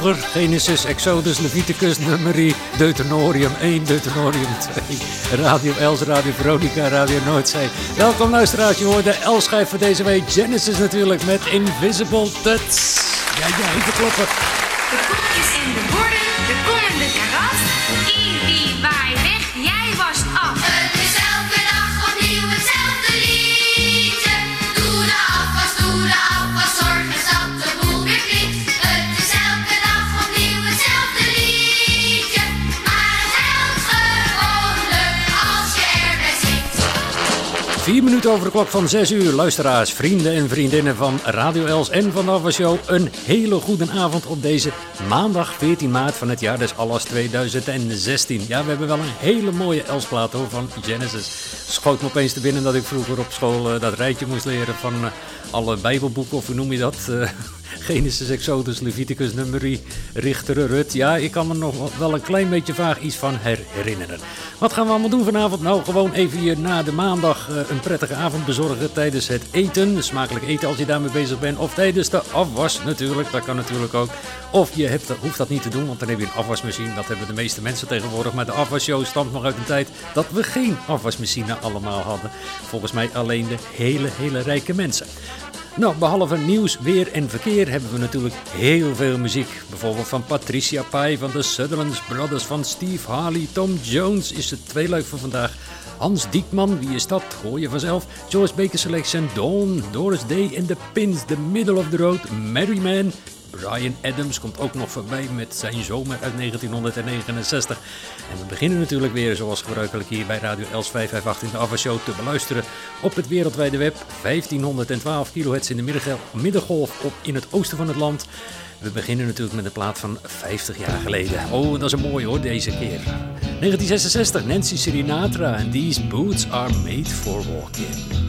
Genesis, Exodus, Leviticus, Numeri, Deuteronomium 1, Deuteronomium 2. Radio Els, Radio Veronica, Radio Noordzee. Welkom luisteraars, je hoort de Els-schijf voor deze week. Genesis natuurlijk met Invisible Touch. Ja, ja, even kloppen. Minuten over de klok van 6 uur. Luisteraars, vrienden en vriendinnen van Radio Els en van de Show. Een hele goede avond op deze maandag 14 maart van het jaar des Allas 2016. Ja, we hebben wel een hele mooie Elsplaat hoor, van Genesis. Schoot me opeens te binnen dat ik vroeger op school uh, dat rijtje moest leren van uh, alle bijbelboeken, of hoe noem je dat? Uh, Genesis, Exodus, Leviticus, Numeri, Richter, Rut. Ja, ik kan me nog wel een klein beetje vaag iets van herinneren. Wat gaan we allemaal doen vanavond? Nou, gewoon even hier na de maandag uh, een prettige avond bezorgen tijdens het eten. Smakelijk eten als je daarmee bezig bent. Of tijdens de afwas natuurlijk, dat kan natuurlijk ook. Of je hebt, hoeft dat niet te doen, want dan heb je een afwasmachine. Dat hebben de meeste mensen tegenwoordig. Maar de afwasshow stamt nog uit een tijd dat we geen afwasmachine allemaal hadden. Volgens mij alleen de hele, hele rijke mensen. Nou, behalve nieuws, weer en verkeer hebben we natuurlijk heel veel muziek. Bijvoorbeeld van Patricia Pai van de Sutherland Brothers, van Steve Harley, Tom Jones is het tweeluik van vandaag. Hans Diekman, wie is dat? Hoor je vanzelf. Joyce Baker Selection, Dawn, Doris Day en The Pins, The Middle of the Road, Merryman, Ryan Adams komt ook nog voorbij met zijn zomer uit 1969. En we beginnen natuurlijk weer zoals gebruikelijk hier bij Radio Els 558 in de Ava Show te beluisteren op het wereldwijde web. 1512 kHz in de middengolf op in het oosten van het land. We beginnen natuurlijk met een plaat van 50 jaar geleden. Oh, dat is een mooie hoor, deze keer. 1966, Nancy Sinatra en These Boots Are Made For Walking.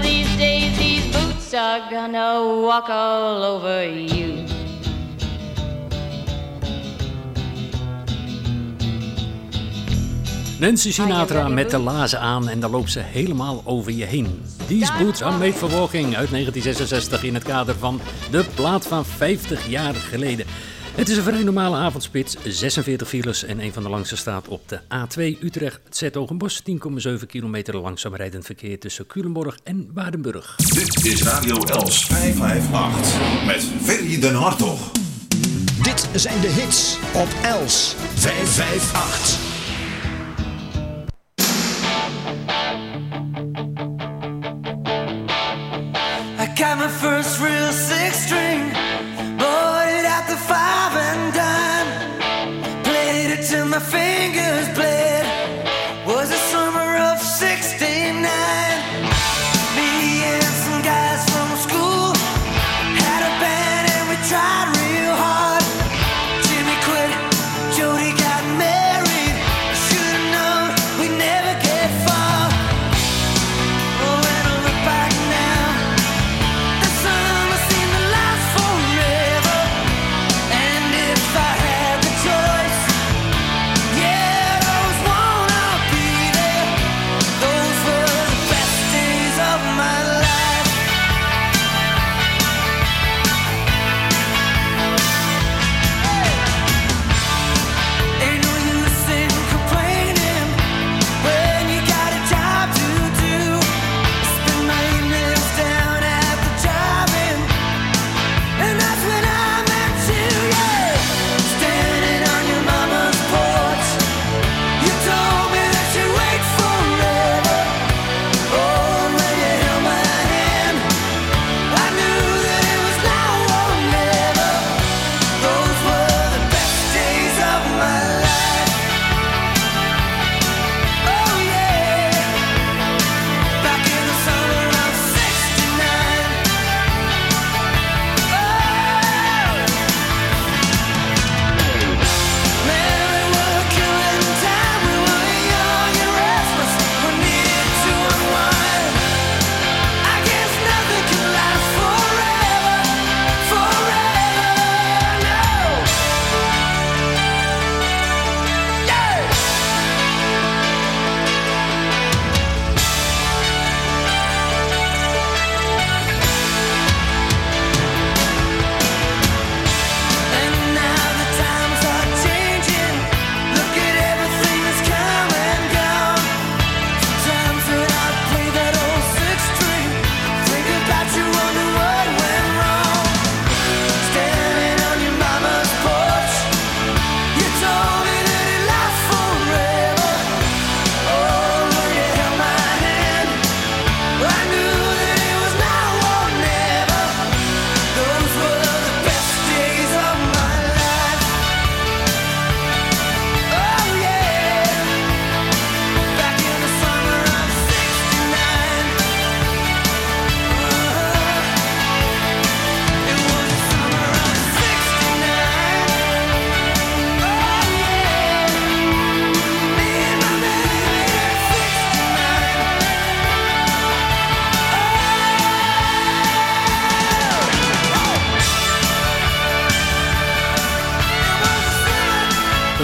Of these days, these boots are gonna walk all over you. Nancy Sinatra met de lazen aan en dan loopt ze helemaal over je heen. These Boots Are Made for Walking uit 1966 in het kader van de plaat van 50 jaar geleden. Het is een vrij normale avondspits, 46 files en een van de langste staat op de A2 Utrecht Zetogenbos. 10,7 kilometer langzaam rijdend verkeer tussen Culemborg en Waardenburg. Dit is Radio Els 558 met Ferry den Hartog. Dit zijn de hits op Els 558.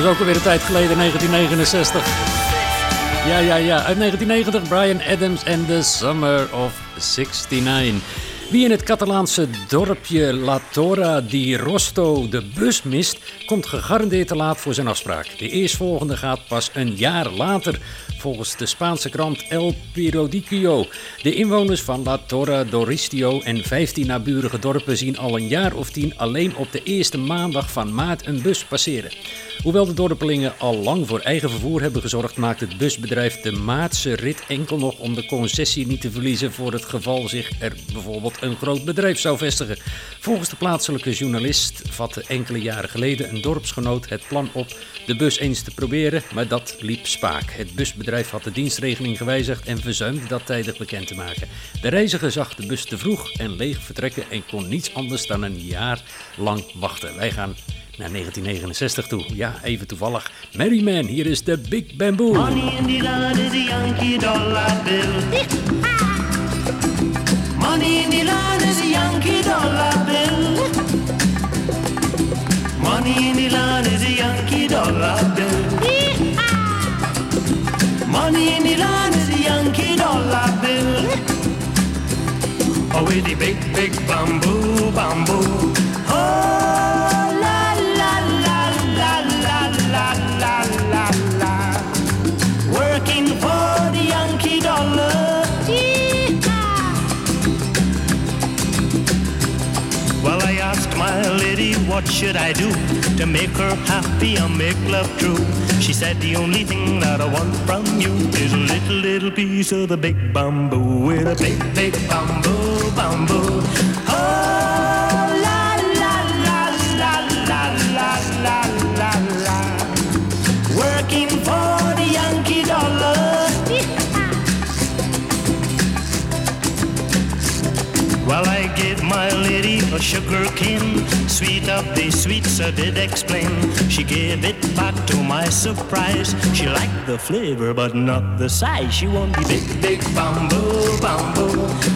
Ook alweer een tijd geleden, 1969. Ja, ja, ja. Uit 1990 Brian Adams en The Summer of 69. Wie in het Catalaanse dorpje La Torre di Rosto de bus mist, komt gegarandeerd te laat voor zijn afspraak. De eerstvolgende gaat pas een jaar later, volgens de Spaanse krant El Periodico. De inwoners van La Torre d'Oristio en 15 naburige dorpen zien al een jaar of tien alleen op de eerste maandag van maart een bus passeren. Hoewel de dorpelingen al lang voor eigen vervoer hebben gezorgd, maakt het busbedrijf de Maartse rit enkel nog om de concessie niet te verliezen voor het geval zich er bijvoorbeeld een groot bedrijf zou vestigen. Volgens de plaatselijke journalist vatte enkele jaren geleden een dorpsgenoot het plan op de bus eens te proberen, maar dat liep spaak. Het busbedrijf had de dienstregeling gewijzigd en verzuimde dat tijdig bekend te maken. De reiziger zag de bus te vroeg en leeg vertrekken en kon niets anders dan een jaar lang wachten. Wij gaan naar 1969 toe. Ja, even toevallig. Mary Man, hier is de Big Bamboo. Money in the land is a Yankee dollar bill. Money in the land is a Yankee dollar bill. Money in the land is a Yankee dollar bill. Money in the land is a Yankee dollar bill. Oh, with the big, big bamboo, bamboo. What should I do to make her happy and make love true? She said, the only thing that I want from you is a little, little piece of the big bamboo with a big, big bamboo, bamboo. Oh, la, la, la, la, la, la, la, la, la. Working for the Yankee dollar. Well, I gave my lady a sugar cane, sweet of the sweets I did explain. She gave it back to my surprise. She liked the flavor, but not the size. She wanted big, big bamboo, bamboo.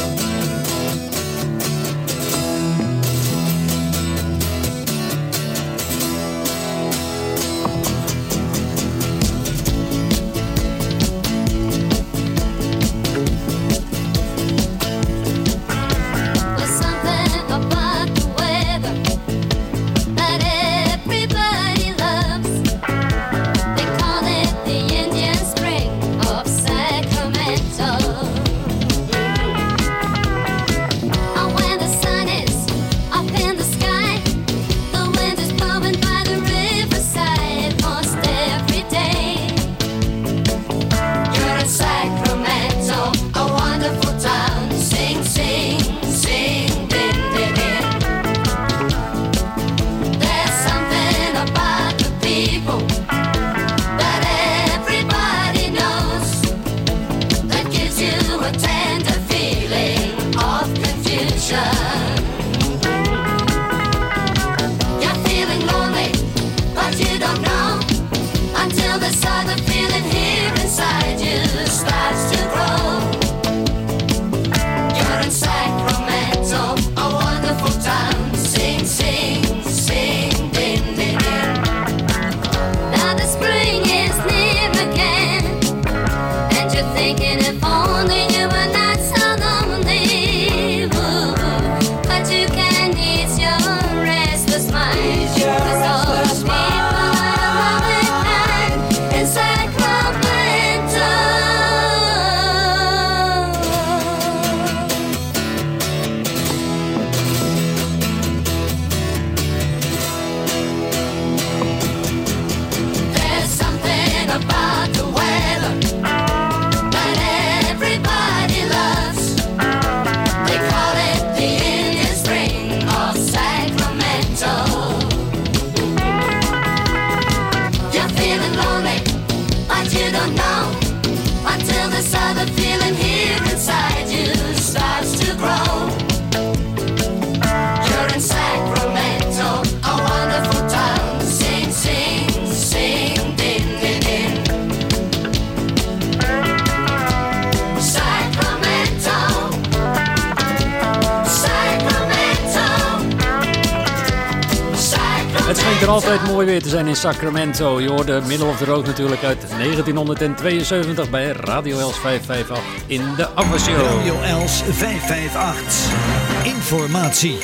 Altijd mooi weer te zijn in Sacramento. Je hoorde Middle of the Road natuurlijk uit 1972 bij Radio Els 558 in de Afwashow. Radio Els 558. Informatie.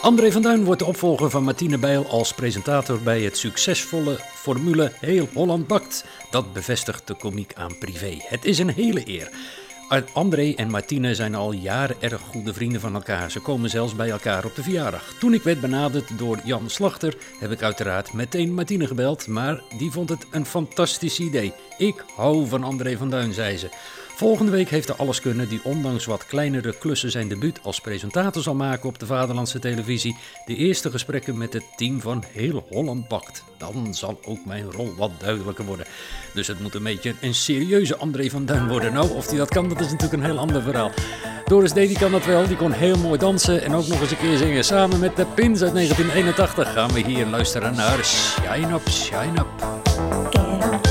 André van Duin wordt de opvolger van Martine Bijl als presentator bij het succesvolle formule Heel Holland Bakt. Dat bevestigt de komiek aan privé. Het is een hele eer. André en Martine zijn al jaren erg goede vrienden van elkaar. Ze komen zelfs bij elkaar op de verjaardag. Toen ik werd benaderd door Jan Slachter, heb ik uiteraard meteen Martine gebeld, maar die vond het een fantastisch idee. Ik hou van André van Duin, zei ze. Volgende week heeft de Alleskunner, die ondanks wat kleinere klussen zijn debuut als presentator zal maken op de Vaderlandse televisie, de eerste gesprekken met het team van Heel Holland Bakt. Dan zal ook mijn rol wat duidelijker worden. Dus het moet een beetje een serieuze André van Duin worden. Nou, of hij dat kan, dat is natuurlijk een heel ander verhaal. Doris Day die kan dat wel, die kon heel mooi dansen en ook nog eens een keer zingen. Samen met de Pins uit 1981 gaan we hier luisteren naar Shine Up, Shine Up.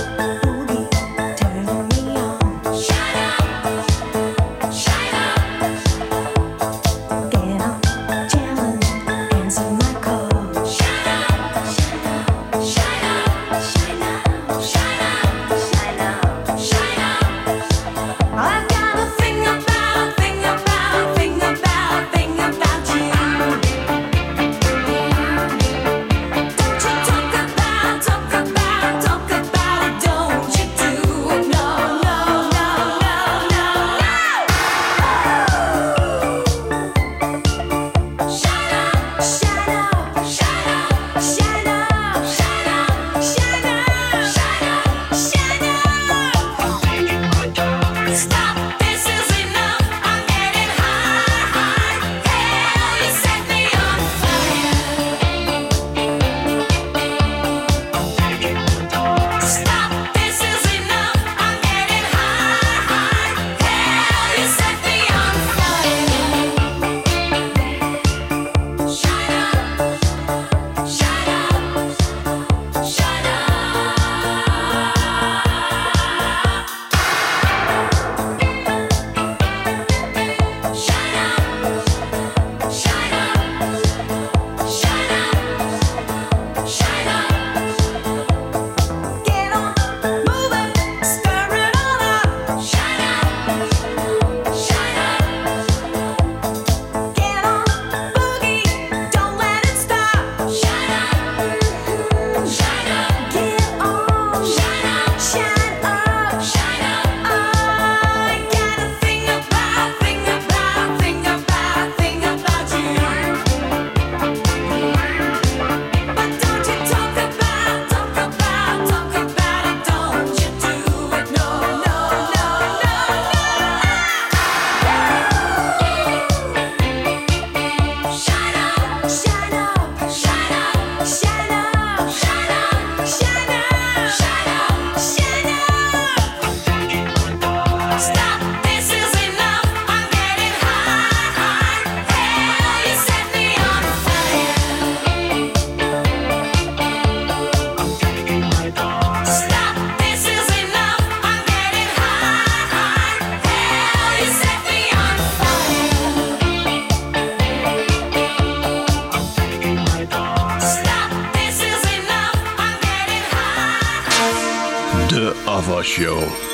Show.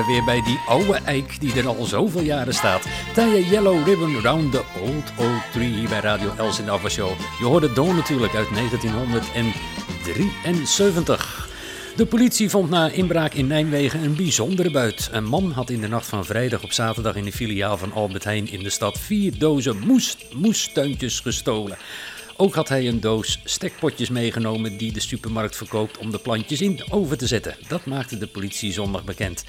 Eh, weer bij die oude eik die er al zoveel jaren staat. Tie a yellow ribbon round the old oak tree hier bij Radio Els in de Ava Show. Je hoorde Dawn natuurlijk uit 1973. De politie vond na inbraak in Nijmegen een bijzondere buit. Een man had in de nacht van vrijdag op zaterdag in de filiaal van Albert Heijn in de stad vier dozen moes, moestuintjes gestolen. Ook had hij een doos stekpotjes meegenomen die de supermarkt verkoopt om de plantjes in de oven te zetten. Dat maakte de politie zondag bekend.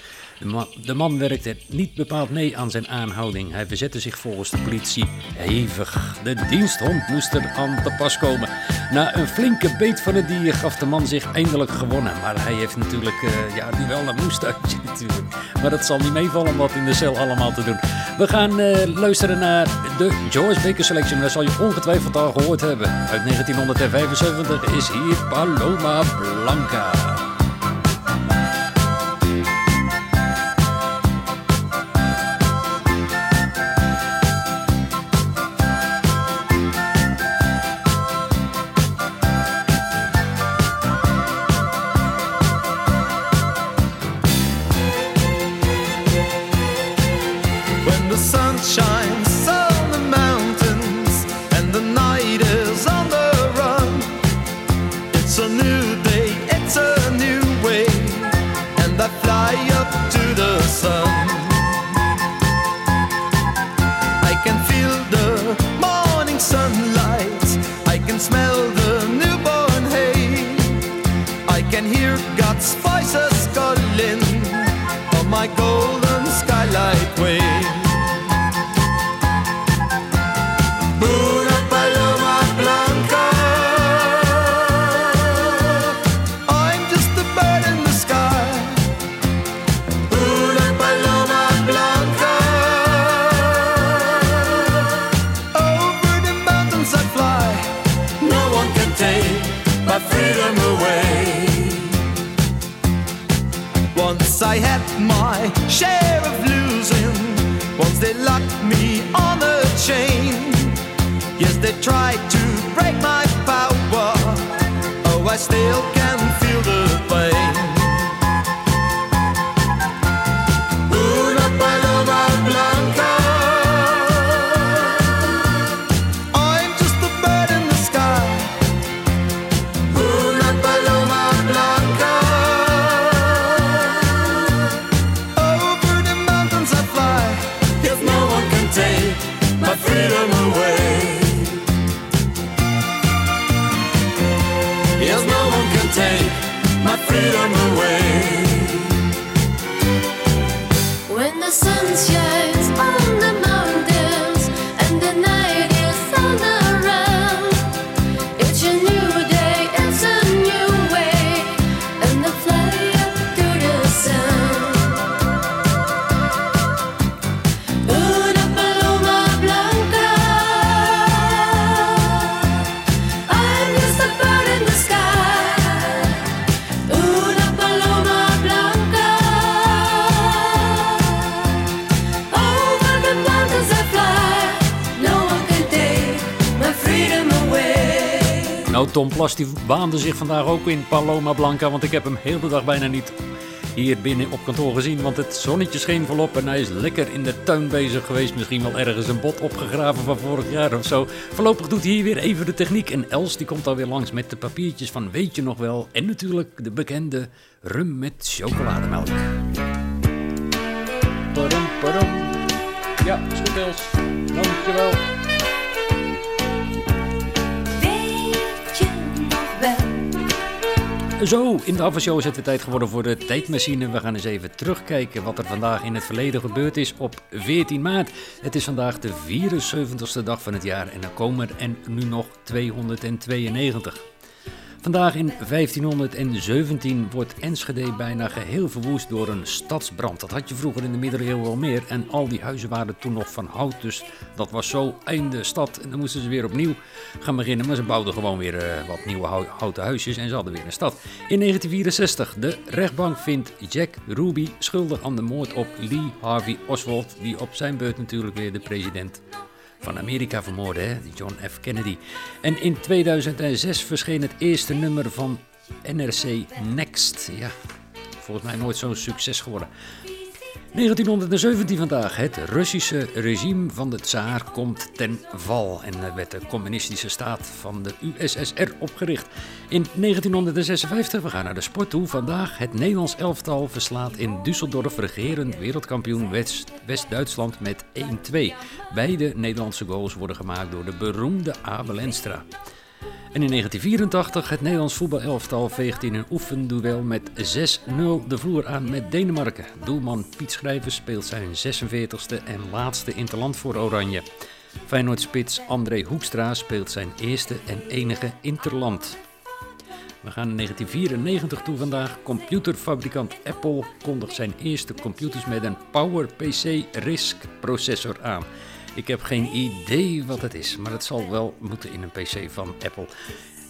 De man, werkte niet bepaald mee aan zijn aanhouding. Hij verzette zich volgens de politie hevig. De diensthond moest er aan te pas komen. Na een flinke beet van het dier gaf de man zich eindelijk gewonnen. Maar hij heeft natuurlijk, eh, ja, nu wel een moestuintje natuurlijk. Maar dat zal niet meevallen om wat in de cel allemaal te doen. We gaan eh, luisteren naar de George Baker Selection. Dat zal je ongetwijfeld al gehoord hebben. Uit 1975 is hier Paloma Blanca. Once I had my share of losing. Once they locked me on a chain. Yes, they tried to break my power. Oh, I still can Tom Plas die baande zich vandaag ook in Paloma Blanca, want ik heb hem heel de dag bijna niet hier binnen op kantoor gezien, want het zonnetje scheen volop en hij is lekker in de tuin bezig geweest. Misschien wel ergens een bot opgegraven van vorig jaar of zo. Voorlopig doet hij hier weer even de techniek en Els die komt alweer langs met de papiertjes van weet je nog wel en natuurlijk de bekende rum met chocolademelk. Ja, is goed Els. Dankjewel. Zo, in de afwasshow is het weer tijd geworden voor de tijdmachine. We gaan eens even terugkijken wat er vandaag in het verleden gebeurd is op 14 maart. Het is vandaag de 74ste dag van het jaar en er komen er en nu nog 292. Vandaag in 1517 wordt Enschede bijna geheel verwoest door een stadsbrand. Dat had je vroeger in de middeleeuwen wel meer en al die huizen waren toen nog van hout. Dus dat was zo einde stad en dan moesten ze weer opnieuw gaan beginnen. Maar ze bouwden gewoon weer eh, wat nieuwe hou- houten huisjes en ze hadden weer een stad. In 1964, de rechtbank vindt Jack Ruby schuldig aan de moord op Lee Harvey Oswald, die op zijn beurt natuurlijk weer de president van Amerika vermoordde, hè? John F. Kennedy. En in 2006 verscheen het eerste nummer van NRC Next. Ja, volgens mij nooit zo'n succes geworden. 1917 vandaag. Het Russische regime van de tsaar komt ten val en er werd de communistische staat van de USSR opgericht. In 1956, we gaan naar de sport toe, vandaag het Nederlands elftal verslaat in Düsseldorf regerend wereldkampioen West- West-Duitsland met 1-2. Beide Nederlandse goals worden gemaakt door de beroemde Abel Enstra. En in 1984 het Nederlands voetbalelftal veegt in een oefenduel met 6-0 de vloer aan met Denemarken. Doelman Piet Schrijvers speelt zijn 46e en laatste interland voor Oranje. Feyenoord-spits André Hoekstra speelt zijn eerste en enige interland. We gaan in 1994 toe vandaag. Computerfabrikant Apple kondigt zijn eerste computers met een PowerPC RISC processor aan. Ik heb geen idee wat het is, maar het zal wel moeten in een PC van Apple.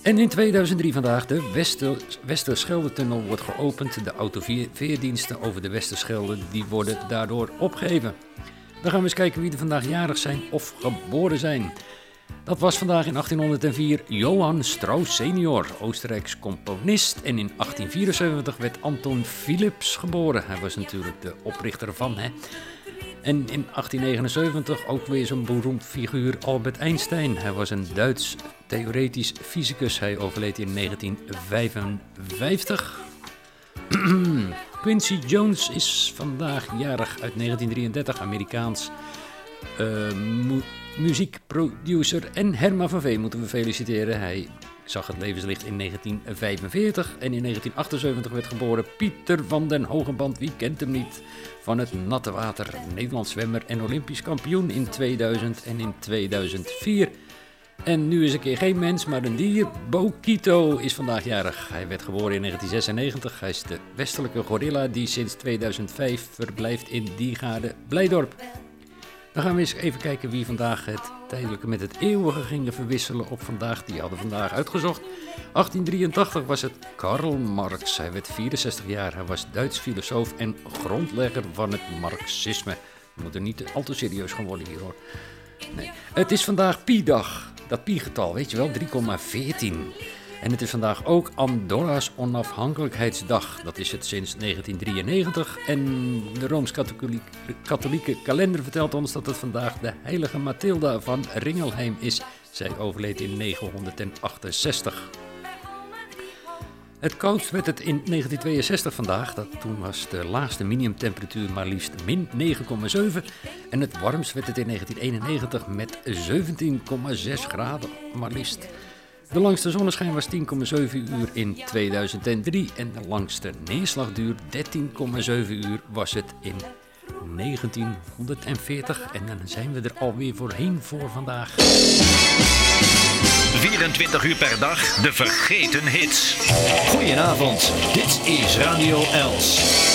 En in 2003 vandaag, de Wester, Westerschelde-tunnel wordt geopend. De autoveerdiensten over de Westerschelde die worden daardoor opgeheven. Dan gaan we eens kijken wie er vandaag jarig zijn of geboren zijn. Dat was vandaag in 1804 Johann Strauss senior, Oostenrijks componist. En in 1874 werd Anton Philips geboren. Hij was natuurlijk de oprichter van, hè. En in 1879 ook weer zo'n beroemd figuur Albert Einstein. Hij was een Duits theoretisch fysicus. Hij overleed in 1955. Quincy Jones is vandaag jarig uit 1933, Amerikaans eh, mu- muziekproducer. En Herman van Veen moeten we feliciteren. Hij zag het levenslicht in 1945 en in 1978 werd geboren Pieter van den Hogeband. Wie kent hem niet? Van het natte water, Nederlands zwemmer en Olympisch kampioen in 2000 en in 2004. En nu is een keer geen mens, maar een dier. Bokito is vandaag jarig. Hij werd geboren in 1996. Hij is de westelijke gorilla die sinds 2005 verblijft in Diergaarde Blijdorp. Dan gaan we eens even kijken wie vandaag het tijdelijke met het eeuwige gingen verwisselen op vandaag. Die hadden vandaag uitgezocht. 1883 was het Karl Marx. Hij werd 64 jaar. Hij was Duits filosoof en grondlegger van het Marxisme. We moeten niet al te serieus gaan worden hier hoor. Nee. Het is vandaag Pi-dag. Dat Pi-getal, weet je wel, 3,14. En het is vandaag ook Andorra's onafhankelijkheidsdag. Dat is het sinds 1993. En de Rooms-Katholieke kalender vertelt ons dat het vandaag de heilige Mathilda van Ringelheim is. Zij overleed in 968. Het koudst werd het in 1962 vandaag. Dat, toen was de laagste minimumtemperatuur maar liefst min 9,7. En het warmst werd het in 1991 met 17,6 graden maar liefst. De langste zonneschijn was 10,7 uur in 2003 en de langste neerslagduur 13,7 uur was het in 1940. En dan zijn we er alweer voorheen voor vandaag. 24 uur per dag, de vergeten hits. Goedenavond, dit is Radio Els.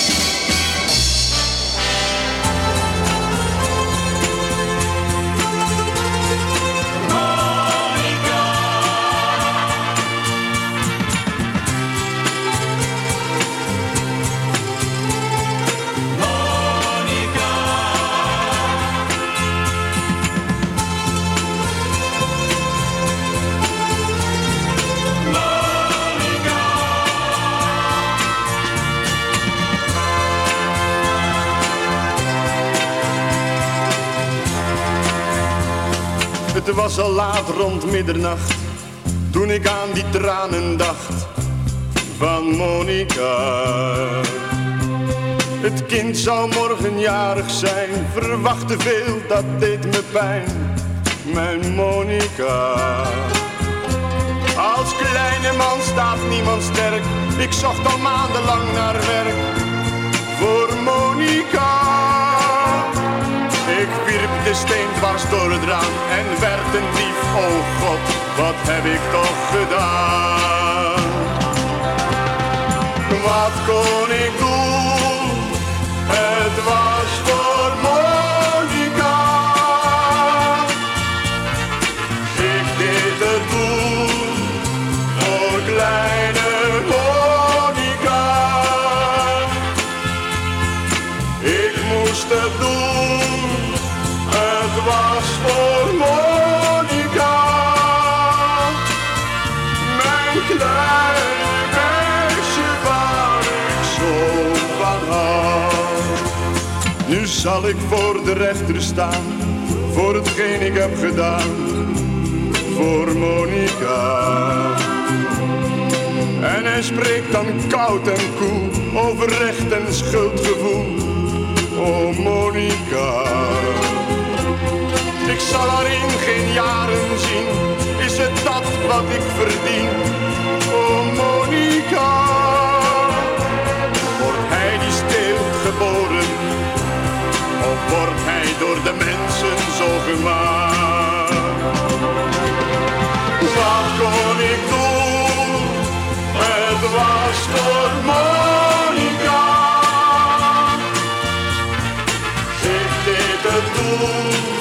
Was al laat rond middernacht toen ik aan die tranen dacht van Monica. Het kind zou morgen jarig zijn, verwachtte veel, dat deed me pijn, mijn Monica. Als kleine man staat niemand sterk, ik zocht al maandenlang naar werk voor Monica. Ik wierp de steen dwars door het raam en werd een dief, oh god, wat heb ik toch gedaan? Wat kon ik? Ik voor de rechter staan, voor hetgeen ik heb gedaan, voor Monica. En hij spreekt dan koud en koel over recht en schuldgevoel. Oh Monica, ik zal haar in geen jaren zien. Is het dat wat ik verdien? Oh Monica, wordt hij die steelt geboren? Wordt hij door de mensen zo gemaakt? Wat kon ik doen? Het was voor Monica. Ik deed het doen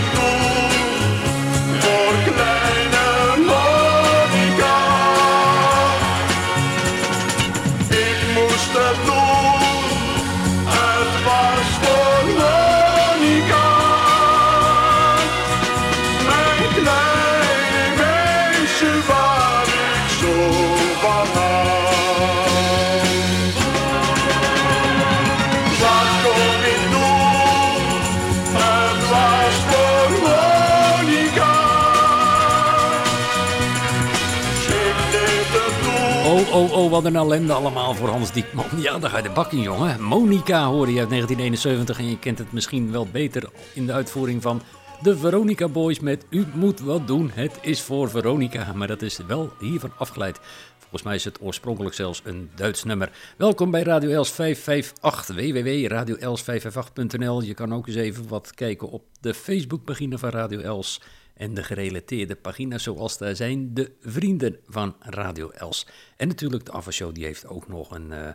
deed wat een ellende allemaal voor Hans Diekman. Ja, daar ga je de bak in, jongen. Monica hoorde je uit 1971 en je kent het misschien wel beter in de uitvoering van de Veronica Boys met U moet wat doen, het is voor Veronica. Maar dat is wel hiervan afgeleid. Volgens mij is het oorspronkelijk zelfs een Duits nummer. Welkom bij Radio Els 558, www.radioels558.nl. Je kan ook eens even wat kijken op de Facebookpagina van Radio Els en de gerelateerde pagina's zoals daar zijn de vrienden van Radio Els. En natuurlijk de Aftershow, die heeft ook nog een eh,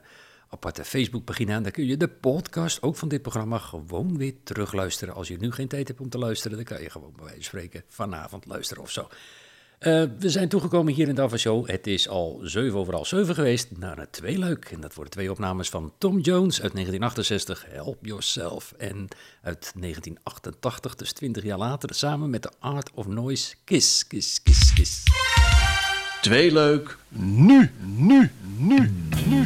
aparte Facebookpagina. En daar kun je de podcast ook van dit programma gewoon weer terugluisteren. Als je nu geen tijd hebt om te luisteren, dan kan je gewoon bij wijze van spreken vanavond luisteren of zo. Eh, we zijn toegekomen hier in de Show. Het is al 7 overal 7 geweest naar een tweeluik. En dat worden twee opnames van Tom Jones uit 1968, Help Yourself. En uit 1988, dus 20 jaar later, samen met de Art of Noise, Kiss, Kiss, Kiss, Kiss. Twee leuk. Nu, nu, nu, nu.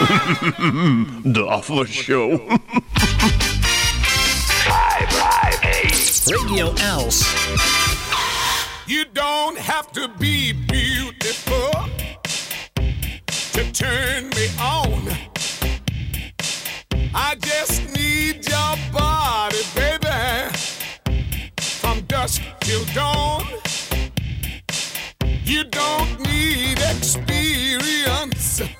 De afwasshow. Radio Els. You don't have to be beautiful to turn me on. I just need your body, baby, from dusk till dawn. You don't need experience to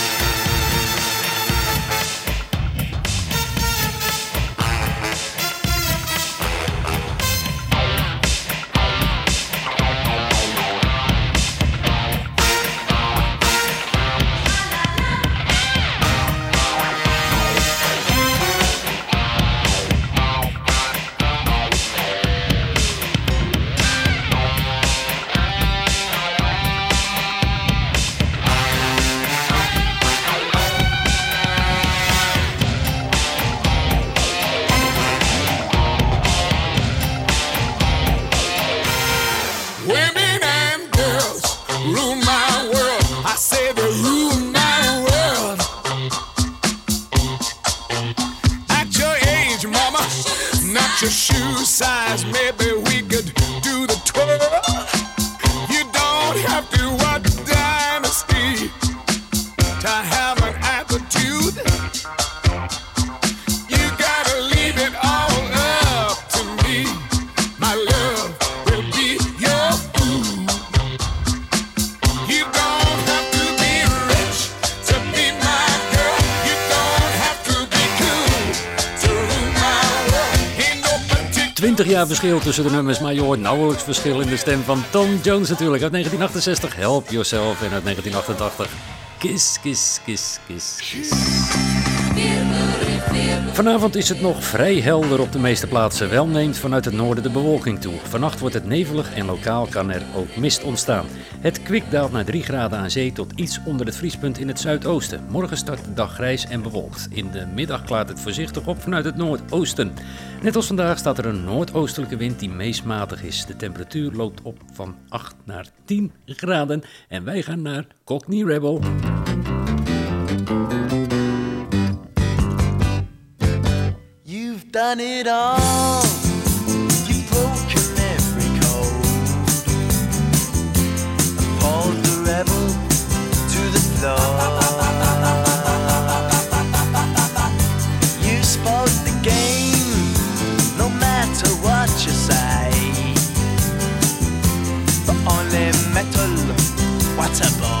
Size. Maybe verschil tussen de nummers, maar je hoort nauwelijks verschil in de stem van Tom Jones natuurlijk. Uit 1968 Help Yourself en uit 1988 Kiss, Kiss, Kiss, Kiss, Kiss. Vanavond is het nog vrij helder op de meeste plaatsen. Wel neemt vanuit het noorden de bewolking toe. Vannacht wordt het nevelig en lokaal kan er ook mist ontstaan. Het kwik daalt naar 3 graden aan zee tot iets onder het vriespunt in het zuidoosten. Morgen start de dag grijs en bewolkt. In de middag klaart het voorzichtig op vanuit het noordoosten. Net als vandaag staat er een noordoostelijke wind die meest matig is. De temperatuur loopt op van 8 naar 10 graden. En wij gaan naar Cockney Rebel. Done it all. You've broken every code. Appalled the rebel to the floor. You the game, no matter what you say. But only metal, what a.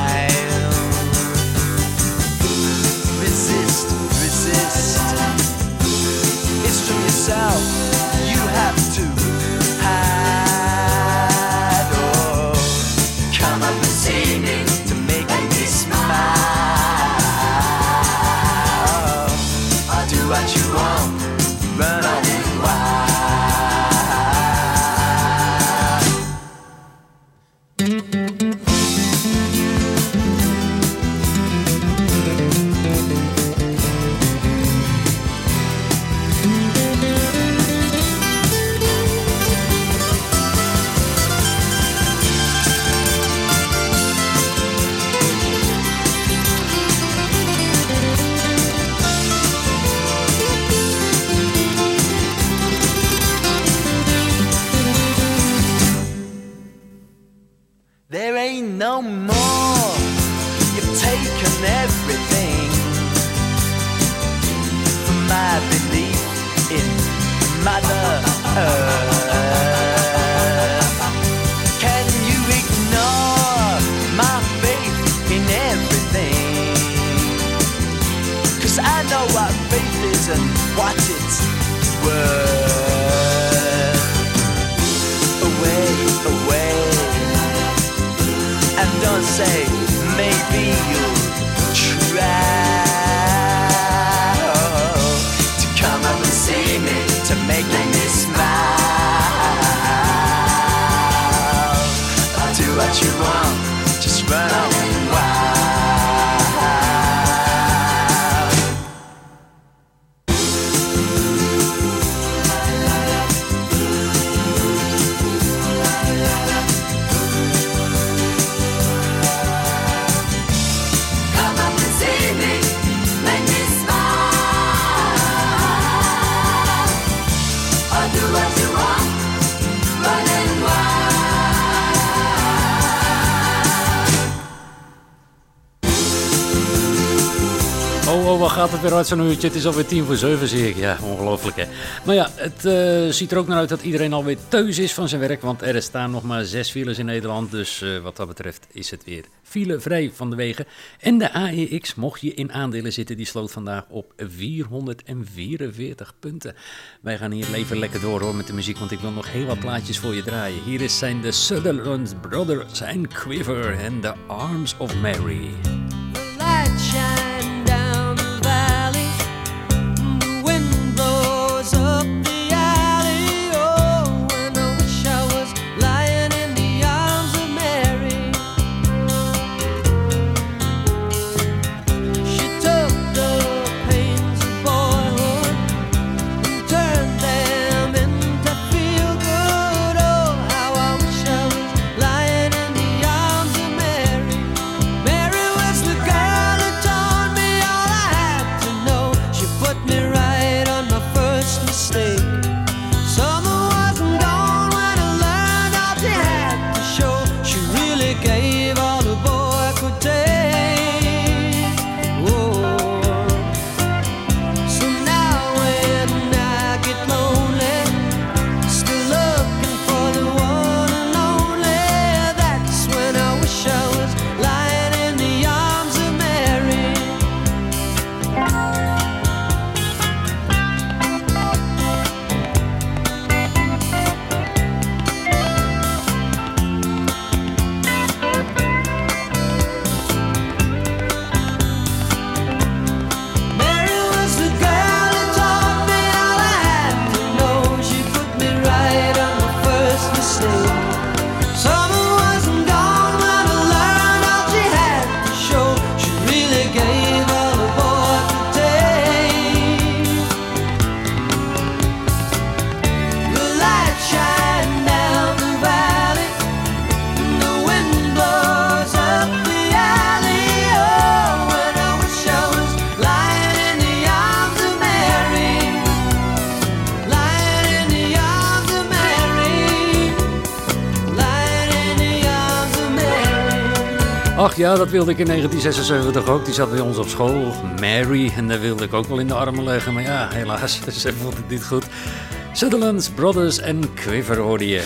out. word. Het weer uit? Het is alweer tien voor zeven, zie ik. Ja, ongelooflijk hè. Maar ja, het eh, ziet er ook naar uit dat iedereen alweer thuis is van zijn werk. Want er staan nog maar zes files in Nederland. Dus eh, wat dat betreft is het weer filevrij van de wegen. En de AEX, mocht je in aandelen zitten, die sloot vandaag op 444 punten. Wij gaan hier even lekker door hoor met de muziek, want ik wil nog heel wat plaatjes voor je draaien. Hier is zijn de Sutherland Brothers en Quiver en The Arms of Mary. Ja, dat wilde ik in 1976 ook. Die zat bij ons op school. Mary. En daar wilde ik ook wel in de armen leggen. Maar ja, helaas. Ze vond het niet goed. Sutherland's Brothers en Quiver hoorde je.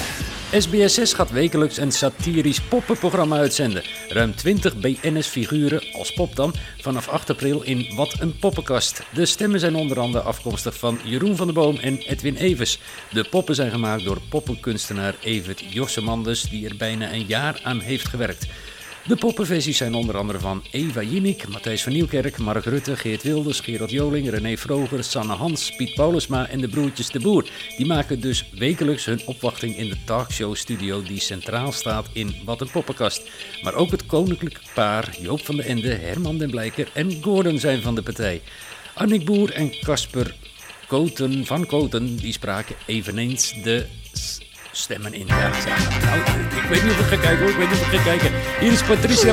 SBS6 gaat wekelijks een satirisch poppenprogramma uitzenden. Ruim 20 BNS-figuren, als pop dan, vanaf 8 april in Wat een Poppenkast. De stemmen zijn onder andere afkomstig van Jeroen van der Boom en Edwin Evers. De poppen zijn gemaakt door poppenkunstenaar Evert Jossemanders, die er bijna een jaar aan heeft gewerkt. De poppenversies zijn onder andere van Eva Jinek, Matthijs van Nieuwkerk, Mark Rutte, Geert Wilders, Gerard Joling, René Vroger, Sanne Hans, Piet Paulusma en de broertjes De Boer. Die maken dus wekelijks hun opwachting in de talkshow-studio die centraal staat in Wat een Poppenkast. Maar ook het koninklijke paar Joop van den Ende, Herman den Blijker en Gordon zijn van de partij. Annick Boer en Casper Koten van Koten die spraken eveneens de stemmen in. Nou, ik weet niet of ik ga kijken hoor, ik weet niet of ik ga kijken. Hier is Patricia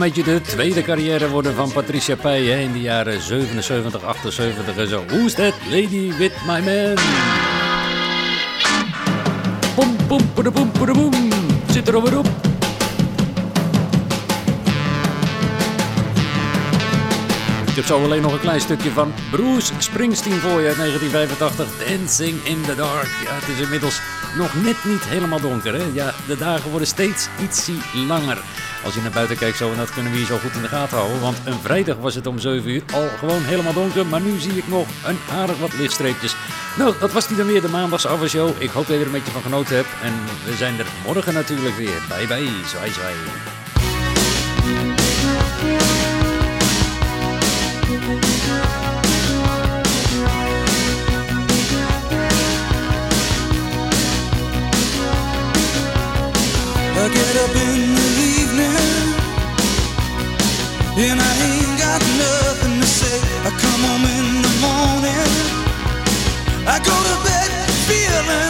een beetje de tweede carrière worden van Patricia hè, in de jaren 77, 78 en zo. Who's that lady with my man? Pom, poede, pom, poede, pom. Zit er alweer op. Ik heb zo alleen nog een klein stukje van Bruce Springsteen voor je uit 1985. Dancing in the Dark. Ja, het is inmiddels nog net niet helemaal donker. Hè? Ja, de dagen worden steeds ietsie langer. Als je naar buiten kijkt zo, en dat kunnen we hier zo goed in de gaten houden. Want een vrijdag was het om 7 uur al gewoon helemaal donker. Maar nu zie ik nog een aardig wat lichtstreepjes. Nou, dat was die dan weer, de maandags show. Ik hoop dat je er een beetje van genoten hebt. En we zijn er morgen natuurlijk weer. Bye bye, zwaai zwaai. I get up in the evening and I ain't got nothing to say. I come home in the morning. I go to bed feeling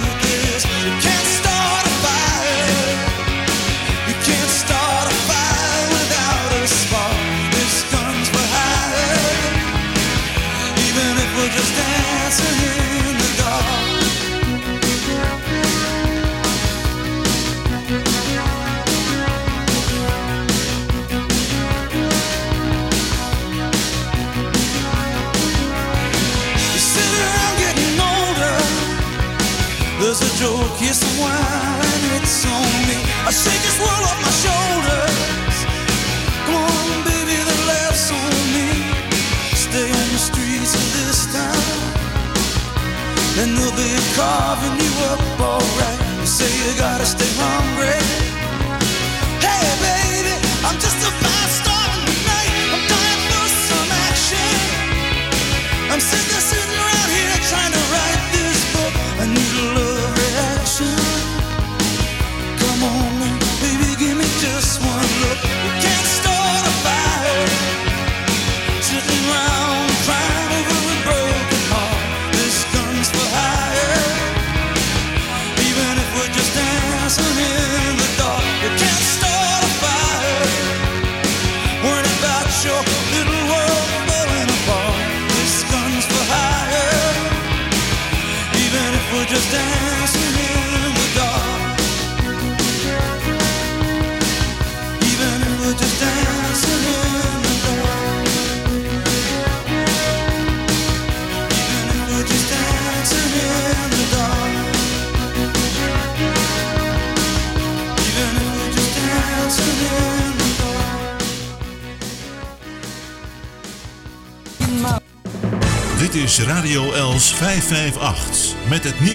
met het nieuws.